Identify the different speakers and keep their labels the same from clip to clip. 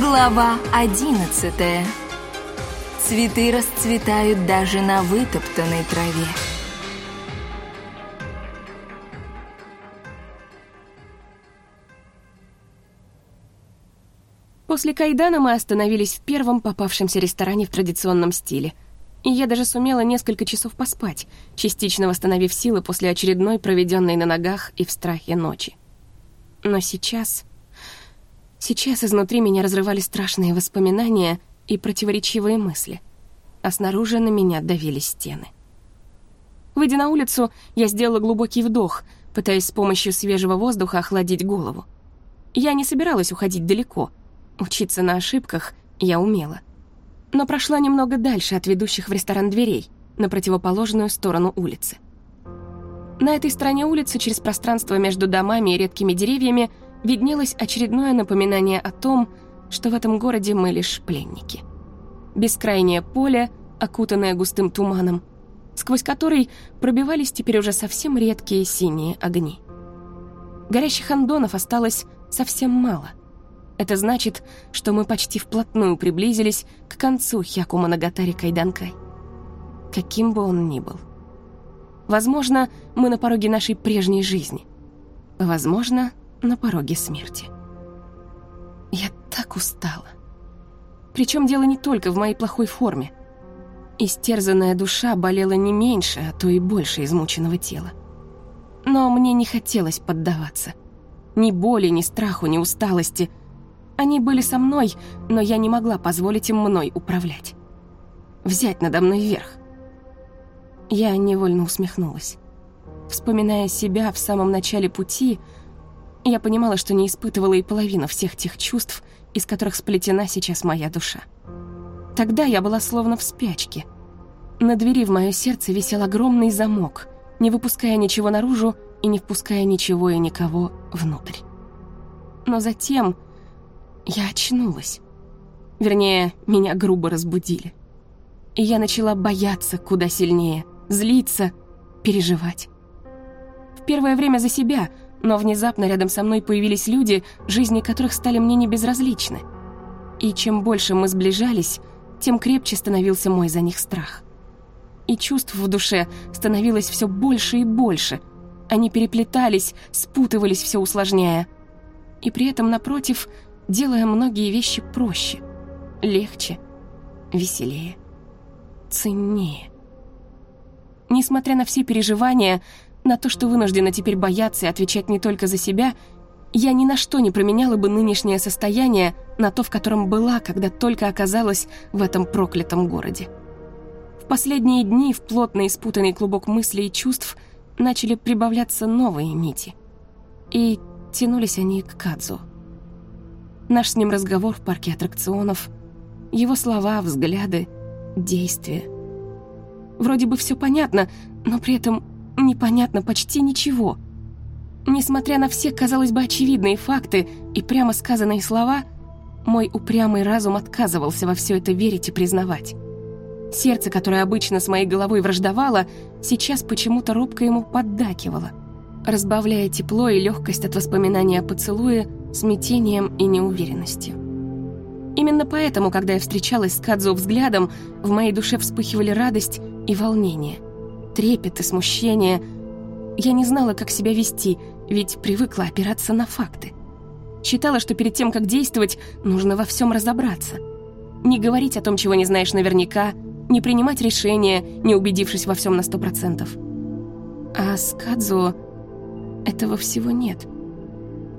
Speaker 1: Глава одиннадцатая. Цветы расцветают даже на вытоптанной траве.
Speaker 2: После Кайдана мы остановились в первом попавшемся ресторане в традиционном стиле. И я даже сумела несколько часов поспать, частично восстановив силы после очередной проведенной на ногах и в страхе ночи. Но сейчас... Сейчас изнутри меня разрывали страшные воспоминания и противоречивые мысли, а снаружи на меня давили стены. Выйдя на улицу, я сделала глубокий вдох, пытаясь с помощью свежего воздуха охладить голову. Я не собиралась уходить далеко. Учиться на ошибках я умела. Но прошла немного дальше от ведущих в ресторан дверей, на противоположную сторону улицы. На этой стороне улицы, через пространство между домами и редкими деревьями, виднелось очередное напоминание о том, что в этом городе мы лишь пленники. Бескрайнее поле, окутанное густым туманом, сквозь который пробивались теперь уже совсем редкие синие огни. Горящих андонов осталось совсем мало. Это значит, что мы почти вплотную приблизились к концу Хяку Моногатари Кайданкай. Каким бы он ни был. Возможно, мы на пороге нашей прежней жизни. Возможно, на пороге смерти. Я так устала. Причем дело не только в моей плохой форме. Истерзанная душа болела не меньше, а то и больше измученного тела. Но мне не хотелось поддаваться. Ни боли, ни страху, ни усталости. Они были со мной, но я не могла позволить им мной управлять. Взять надо мной верх. Я невольно усмехнулась. Вспоминая себя в самом начале пути, я понимала, что не испытывала и половину всех тех чувств, из которых сплетена сейчас моя душа. Тогда я была словно в спячке. На двери в мое сердце висел огромный замок, не выпуская ничего наружу и не впуская ничего и никого внутрь. Но затем я очнулась. Вернее, меня грубо разбудили. И я начала бояться куда сильнее, злиться, переживать. В первое время за себя — но внезапно рядом со мной появились люди, жизни которых стали мне небезразличны. И чем больше мы сближались, тем крепче становился мой за них страх. И чувств в душе становилось все больше и больше. Они переплетались, спутывались, все усложняя. И при этом, напротив, делая многие вещи проще, легче, веселее, ценнее. Несмотря на все переживания, на то, что вынуждена теперь бояться и отвечать не только за себя, я ни на что не променяла бы нынешнее состояние на то, в котором была, когда только оказалась в этом проклятом городе. В последние дни в плотно испутанный клубок мыслей и чувств начали прибавляться новые нити. И тянулись они к Кадзу. Наш с ним разговор в парке аттракционов, его слова, взгляды, действия. Вроде бы все понятно, но при этом непонятно почти ничего. Несмотря на все, казалось бы, очевидные факты и прямо сказанные слова, мой упрямый разум отказывался во все это верить и признавать. Сердце, которое обычно с моей головой враждовало, сейчас почему-то робко ему поддакивало, разбавляя тепло и легкость от воспоминания о поцелуе смятением и неуверенностью. Именно поэтому, когда я встречалась с Кадзо взглядом, в моей душе вспыхивали радость и волнение – трепет и смущение. Я не знала, как себя вести, ведь привыкла опираться на факты. Считала, что перед тем, как действовать, нужно во всем разобраться. Не говорить о том, чего не знаешь наверняка, не принимать решения, не убедившись во всем на сто процентов. А с Кадзо этого всего нет.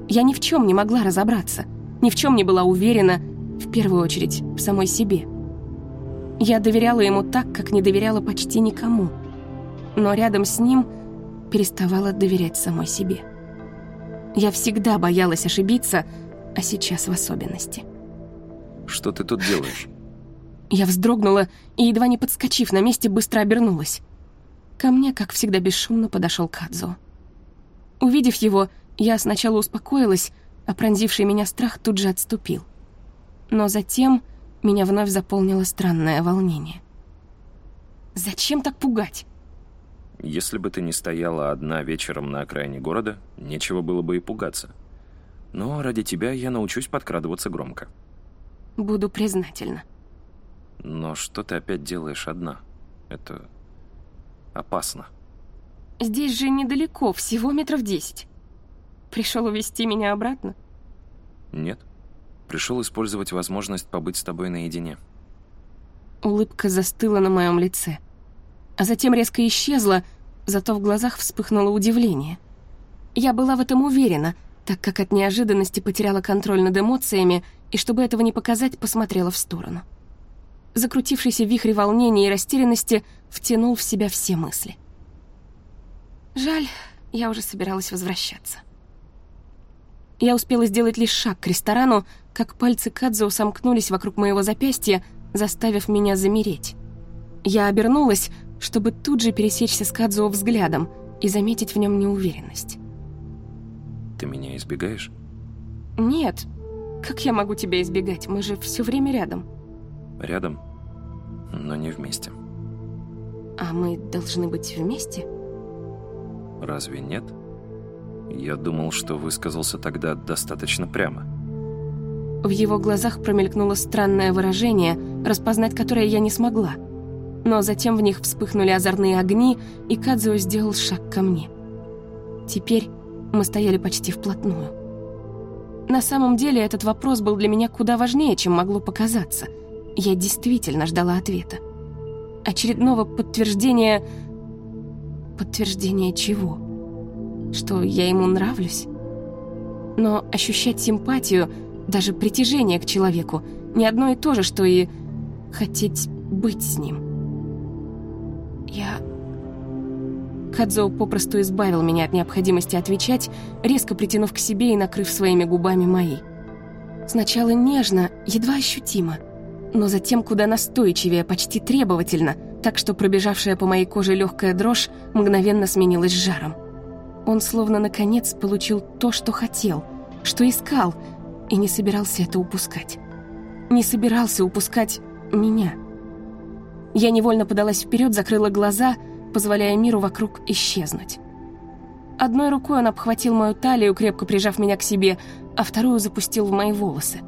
Speaker 2: Я ни в чем не могла разобраться, ни в чем не была уверена, в первую очередь, в самой себе. Я доверяла ему так, как не доверяла почти никому — но рядом с ним переставала доверять самой себе. Я всегда боялась ошибиться, а сейчас в особенности.
Speaker 3: Что ты тут делаешь?
Speaker 2: Я вздрогнула и, едва не подскочив на месте, быстро обернулась. Ко мне, как всегда, бесшумно подошел Кадзо. Увидев его, я сначала успокоилась, а пронзивший меня страх тут же отступил. Но затем меня вновь заполнило странное волнение. Зачем так пугать?
Speaker 3: Если бы ты не стояла одна вечером на окраине города, нечего было бы и пугаться. Но ради тебя я научусь подкрадываться громко.
Speaker 2: Буду признательна.
Speaker 3: Но что ты опять делаешь одна? Это опасно.
Speaker 2: Здесь же недалеко, всего метров десять. Пришел увести меня обратно?
Speaker 3: Нет. Пришел использовать возможность побыть с тобой наедине.
Speaker 2: Улыбка застыла на моем лице. А затем резко исчезла, зато в глазах вспыхнуло удивление. Я была в этом уверена, так как от неожиданности потеряла контроль над эмоциями и, чтобы этого не показать, посмотрела в сторону. Закрутившийся вихрь волнения и растерянности втянул в себя все мысли. Жаль, я уже собиралась возвращаться. Я успела сделать лишь шаг к ресторану, как пальцы Кадзо сомкнулись вокруг моего запястья, заставив меня замереть. Я обернулась, чтобы тут же пересечься с Кадзо взглядом и заметить в нем неуверенность.
Speaker 3: Ты меня избегаешь?
Speaker 2: Нет. Как я могу тебя избегать? Мы же все время рядом.
Speaker 3: Рядом, но не вместе.
Speaker 2: А мы должны быть вместе?
Speaker 3: Разве нет? Я думал, что высказался тогда достаточно прямо.
Speaker 2: В его глазах промелькнуло странное выражение, распознать которое я не смогла. Но затем в них вспыхнули озорные огни, и Кадзуо сделал шаг ко мне. Теперь мы стояли почти вплотную. На самом деле этот вопрос был для меня куда важнее, чем могло показаться. Я действительно ждала ответа. Очередного подтверждения... Подтверждения чего? что я ему нравлюсь. Но ощущать симпатию, даже притяжение к человеку, не одно и то же, что и хотеть быть с ним. Я... Кадзо попросту избавил меня от необходимости отвечать, резко притянув к себе и накрыв своими губами мои. Сначала нежно, едва ощутимо, но затем куда настойчивее, почти требовательно, так что пробежавшая по моей коже легкая дрожь мгновенно сменилась жаром. Он словно наконец получил то, что хотел, что искал, и не собирался это упускать. Не собирался упускать меня. Я невольно подалась вперед, закрыла глаза, позволяя миру вокруг исчезнуть. Одной рукой он обхватил мою талию, крепко прижав меня к себе, а вторую запустил в мои волосы.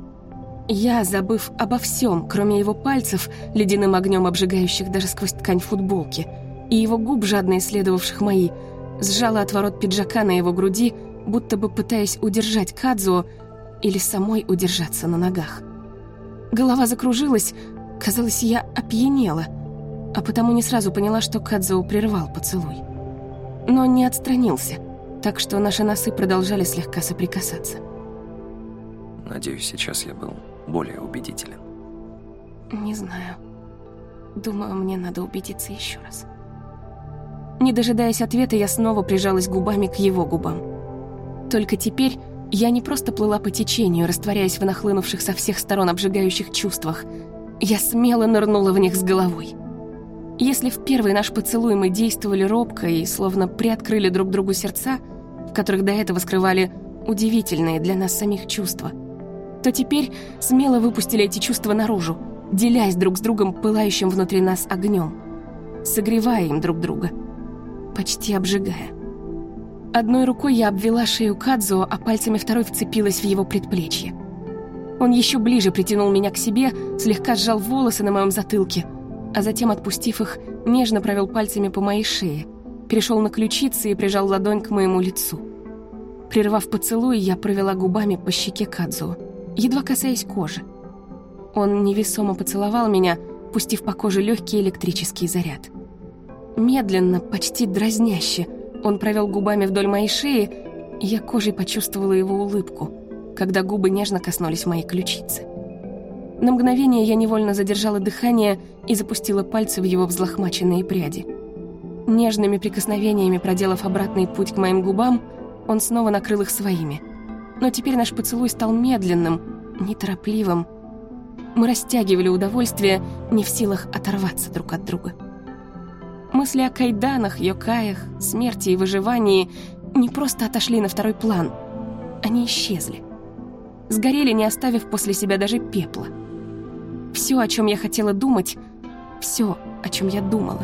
Speaker 2: Я, забыв обо всем, кроме его пальцев, ледяным огнем обжигающих даже сквозь ткань футболки, и его губ, жадно исследовавших мои, сжала отворот пиджака на его груди, будто бы пытаясь удержать Кадзуо или самой удержаться на ногах. Голова закружилась, казалось, я опьянела, а потому не сразу поняла, что Кадзуо прервал поцелуй. Но не отстранился, так что наши носы продолжали слегка соприкасаться.
Speaker 3: Надеюсь, сейчас я был более убедителен.
Speaker 2: Не знаю. Думаю, мне надо убедиться еще раз. Не дожидаясь ответа, я снова прижалась губами к его губам. Только теперь я не просто плыла по течению, растворяясь в нахлынувших со всех сторон обжигающих чувствах. Я смело нырнула в них с головой. Если в первый наш поцелуй мы действовали робко и словно приоткрыли друг другу сердца, в которых до этого скрывали удивительные для нас самих чувства, то теперь смело выпустили эти чувства наружу, делясь друг с другом пылающим внутри нас огнем, согревая им друг друга — почти обжигая. Одной рукой я обвела шею Кадзо, а пальцами второй вцепилась в его предплечье. Он еще ближе притянул меня к себе, слегка сжал волосы на моем затылке, а затем, отпустив их, нежно провел пальцами по моей шее, перешел на ключицы и прижал ладонь к моему лицу. Прервав поцелуй, я провела губами по щеке Кадзо, едва касаясь кожи. Он невесомо поцеловал меня, пустив по коже легкий электрический заряд. Медленно, почти дразняще, он провел губами вдоль моей шеи, и я кожей почувствовала его улыбку, когда губы нежно коснулись моей ключицы. На мгновение я невольно задержала дыхание и запустила пальцы в его взлохмаченные пряди. Нежными прикосновениями проделав обратный путь к моим губам, он снова накрыл их своими. Но теперь наш поцелуй стал медленным, неторопливым. Мы растягивали удовольствие, не в силах оторваться друг от друга. Мысли о кайданах, йокаях, смерти и выживании не просто отошли на второй план. Они исчезли. Сгорели, не оставив после себя даже пепла. Все, о чем я хотела думать, все, о чем я думала,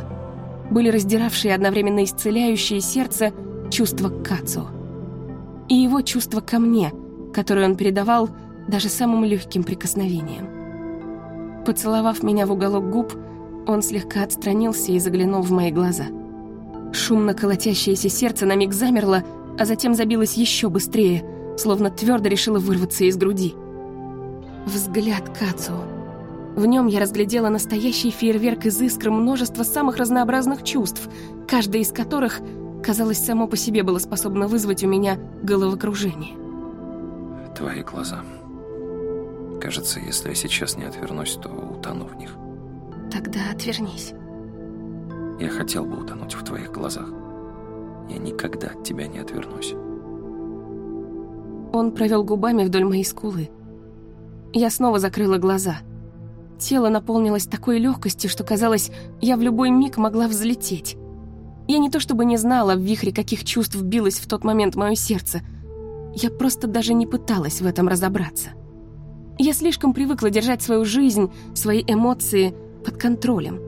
Speaker 2: были раздиравшие одновременно исцеляющие сердце чувства к Кацу. И его чувство ко мне, которое он передавал даже самым легким прикосновением. Поцеловав меня в уголок губ, он слегка отстранился и заглянул в мои глаза. Шумно колотящееся сердце на миг замерло, а затем забилось еще быстрее, словно твердо решило вырваться из груди. Взгляд Кацуо. В нем я разглядела настоящий фейерверк из искр множества самых разнообразных чувств, каждое из которых, казалось, само по себе было способно вызвать у меня головокружение.
Speaker 3: Твои глаза. Кажется, если я сейчас не отвернусь, то утону в них.
Speaker 2: Тогда отвернись.
Speaker 3: Я хотел бы утонуть в твоих глазах. Я никогда от тебя не отвернусь.
Speaker 2: Он провел губами вдоль моей скулы. Я снова закрыла глаза. Тело наполнилось такой легкостью, что казалось, я в любой миг могла взлететь. Я не то чтобы не знала в вихре, каких чувств билось в тот момент мое сердце. Я просто даже не пыталась в этом разобраться. Я слишком привыкла держать свою жизнь, свои эмоции под контролем.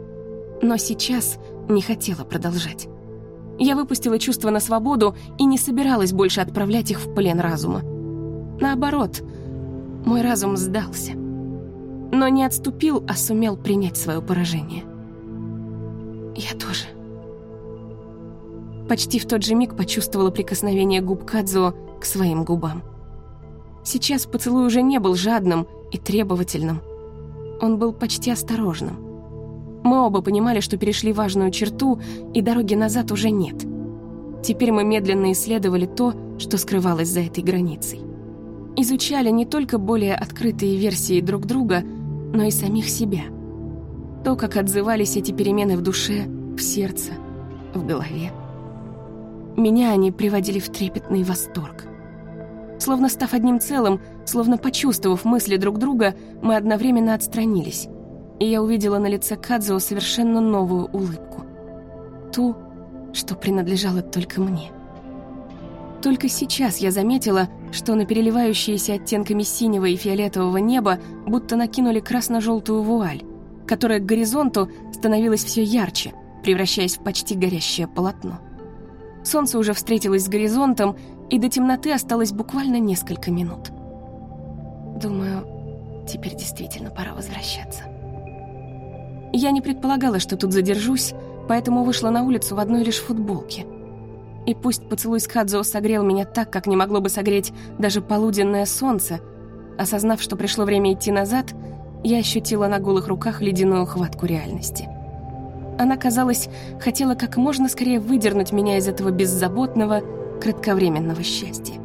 Speaker 2: Но сейчас не хотела продолжать. Я выпустила чувства на свободу и не собиралась больше отправлять их в плен разума. Наоборот, мой разум сдался. Но не отступил, а сумел принять свое поражение. Я тоже. Почти в тот же миг почувствовала прикосновение губ Кадзуо к своим губам. Сейчас поцелуй уже не был жадным и требовательным. Он был почти осторожным. Мы оба понимали, что перешли важную черту, и дороги назад уже нет. Теперь мы медленно исследовали то, что скрывалось за этой границей. Изучали не только более открытые версии друг друга, но и самих себя. То, как отзывались эти перемены в душе, в сердце, в голове. Меня они приводили в трепетный восторг. Словно став одним целым, словно почувствовав мысли друг друга, мы одновременно отстранились и я увидела на лице Кадзуо совершенно новую улыбку. Ту, что принадлежала только мне. Только сейчас я заметила, что на переливающиеся оттенками синего и фиолетового неба будто накинули красно-желтую вуаль, которая к горизонту становилась все ярче, превращаясь в почти горящее полотно. Солнце уже встретилось с горизонтом, и до темноты осталось буквально несколько минут. Думаю, теперь действительно пора возвращаться. Я не предполагала, что тут задержусь, поэтому вышла на улицу в одной лишь футболке. И пусть поцелуй с Хадзо согрел меня так, как не могло бы согреть даже полуденное солнце, осознав, что пришло время идти назад, я ощутила на голых руках ледяную хватку реальности. Она, казалось, хотела как можно скорее выдернуть меня из этого беззаботного, кратковременного счастья.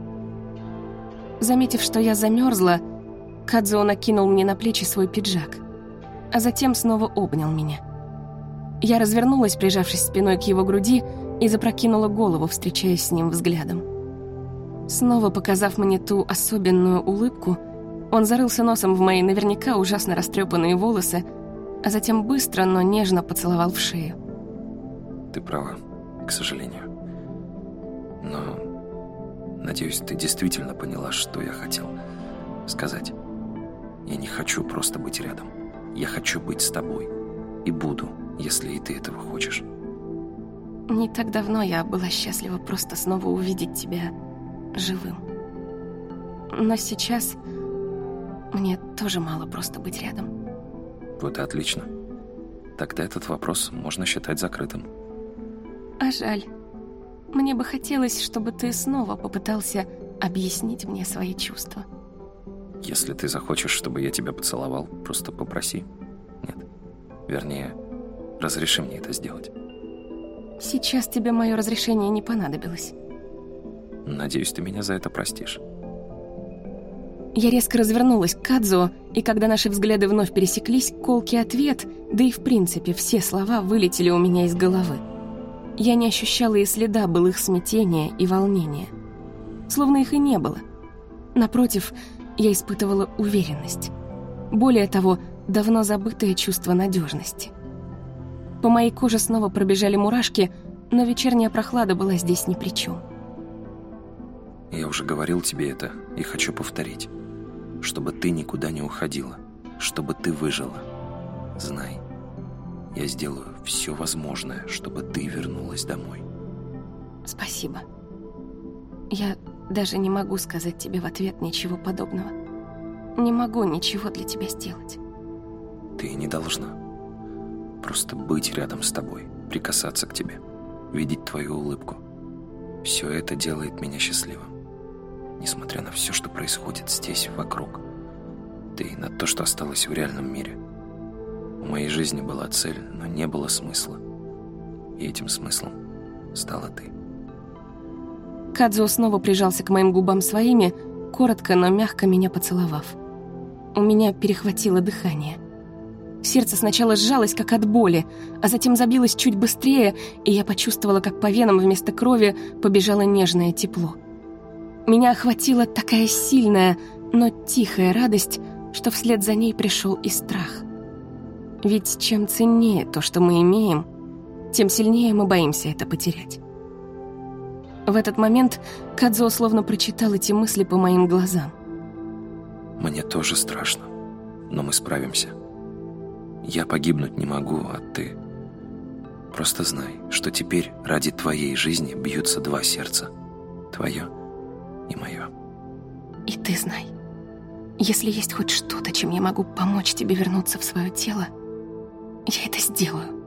Speaker 2: Заметив, что я замерзла, Кадзо накинул мне на плечи свой пиджак а затем снова обнял меня. Я развернулась, прижавшись спиной к его груди, и запрокинула голову, встречаясь с ним взглядом. Снова показав мне ту особенную улыбку, он зарылся носом в мои наверняка ужасно растрепанные волосы, а затем быстро, но нежно поцеловал в шею.
Speaker 3: Ты права, к сожалению. Но, надеюсь, ты действительно поняла, что я хотел сказать. Я не хочу просто быть рядом. Я хочу быть с тобой. И буду, если и ты этого хочешь.
Speaker 2: Не так давно я была счастлива просто снова увидеть тебя живым. Но сейчас мне тоже мало просто быть рядом.
Speaker 3: Вот и отлично. Тогда этот вопрос можно считать закрытым.
Speaker 2: А жаль. Мне бы хотелось, чтобы ты снова попытался объяснить мне свои чувства.
Speaker 3: Если ты захочешь, чтобы я тебя поцеловал, просто попроси. Нет. Вернее, разреши мне это сделать.
Speaker 2: Сейчас тебе мое разрешение не понадобилось.
Speaker 3: Надеюсь, ты меня за это простишь.
Speaker 2: Я резко развернулась к Кадзо, и когда наши взгляды вновь пересеклись, колкий ответ, да и в принципе все слова вылетели у меня из головы. Я не ощущала и следа былых смятения и волнения. Словно их и не было. Напротив, я испытывала уверенность. Более того, давно забытое чувство надежности. По моей коже снова пробежали мурашки, но вечерняя прохлада была здесь ни при чем.
Speaker 3: Я уже говорил тебе это и хочу повторить. Чтобы ты никуда не уходила, чтобы ты выжила. Знай, я сделаю все возможное, чтобы ты вернулась домой.
Speaker 2: Спасибо. Я даже не могу сказать тебе в ответ ничего подобного. Не могу ничего для тебя сделать.
Speaker 3: Ты не должна. Просто быть рядом с тобой, прикасаться к тебе, видеть твою улыбку. Все это делает меня счастливым. Несмотря на все, что происходит здесь, вокруг. Ты и на то, что осталось в реальном мире. В моей жизни была цель, но не было смысла. И этим смыслом стала ты.
Speaker 2: Кадзо снова прижался к моим губам своими, коротко, но мягко меня поцеловав. У меня перехватило дыхание. Сердце сначала сжалось, как от боли, а затем забилось чуть быстрее, и я почувствовала, как по венам вместо крови побежало нежное тепло. Меня охватила такая сильная, но тихая радость, что вслед за ней пришел и страх. Ведь чем ценнее то, что мы имеем, тем сильнее мы боимся это потерять. В этот момент Кадзо словно прочитал эти мысли по моим глазам.
Speaker 3: Мне тоже страшно, но мы справимся. Я погибнуть не могу, а ты... Просто знай, что теперь ради твоей жизни бьются два сердца. Твое и мое.
Speaker 2: И ты знай, если есть хоть что-то, чем я могу помочь тебе вернуться в свое тело, я это сделаю.